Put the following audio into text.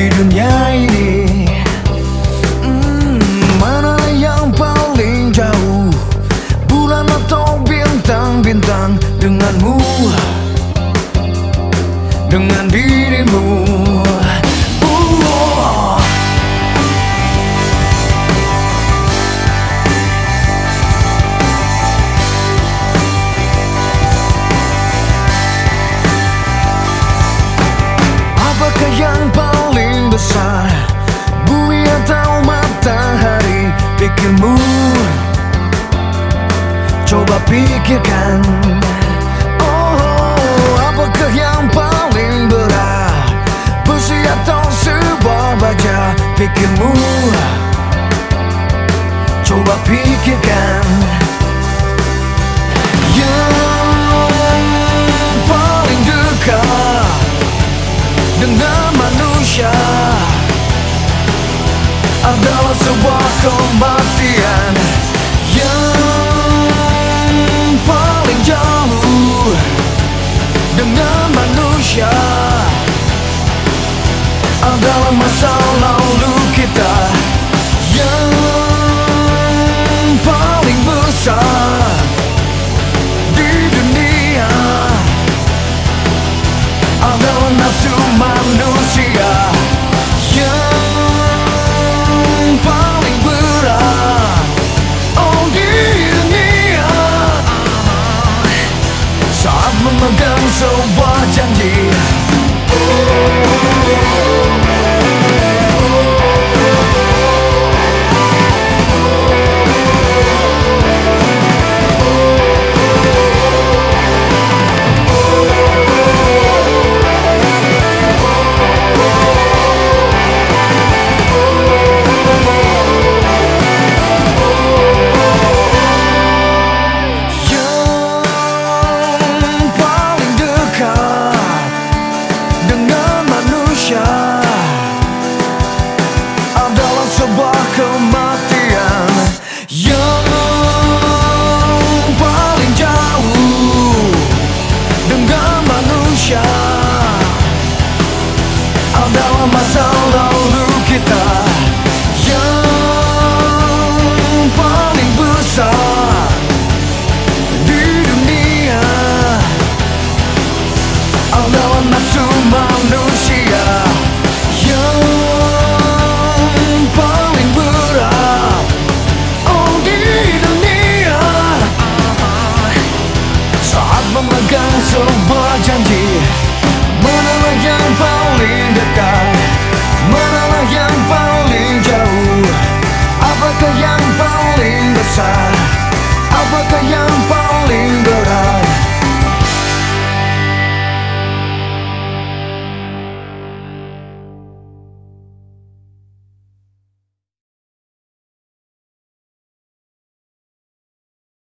di dunia ini. Hmm, Mana yang paling jauh? Bulan atau bintang-bintang Denganmu. Dengan dirimu besar. Bumi atau matahari Pikirmu. Coba pikirkan. Oh, apakah yang paling berat? Besi atau sebuah baja Pikirmu. Coba pikirkan Adalah sebuah kematian Yang paling jauh Dengan manusia. Adalah masa Saat memegang sebuah janji Oh memegang sebuah janji Menelanjang pada